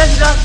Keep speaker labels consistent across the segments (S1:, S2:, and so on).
S1: Gel biraz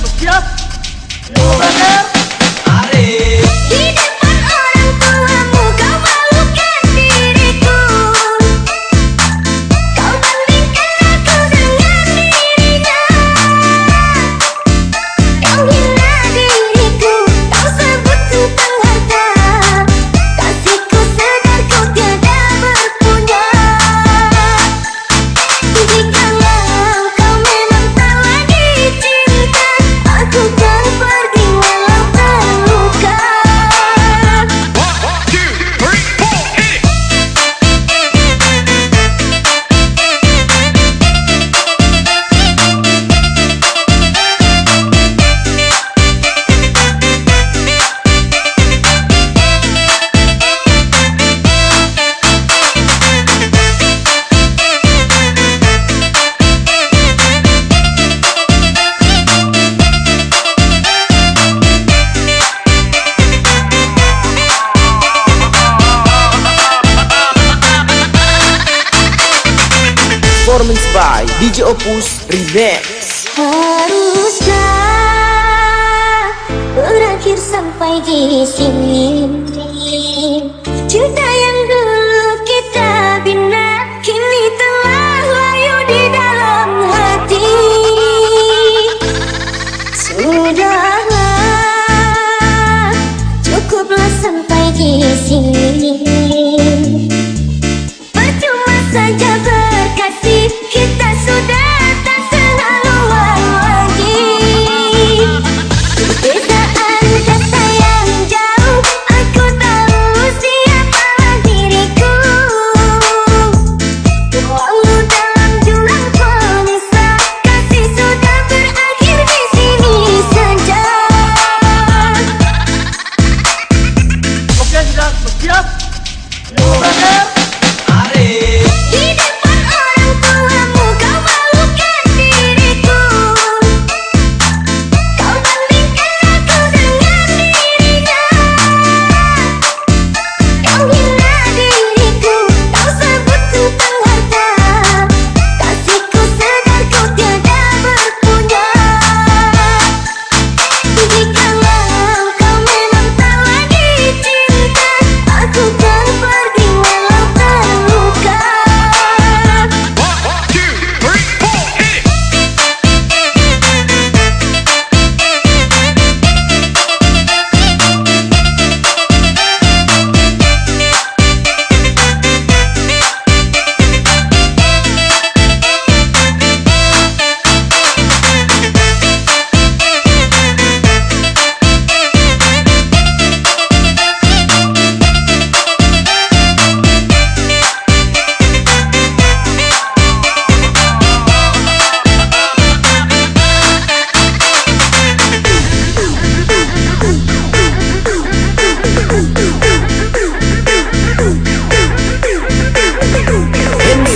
S2: performance by DJ Opus Remix.
S3: Harusnya berakhir sampai di sini.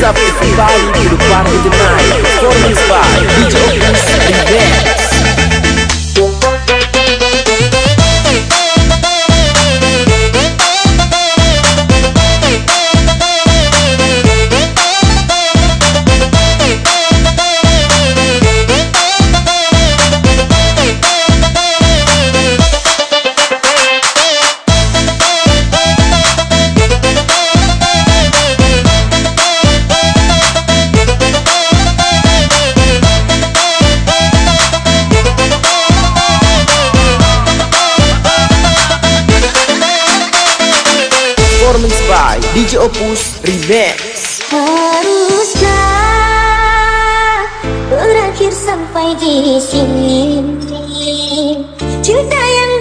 S1: up
S2: do the de to the party tonight. Performance by DJ DJ Opus Remix.
S3: Haruslah berakhir sampai di sini. Cinta yang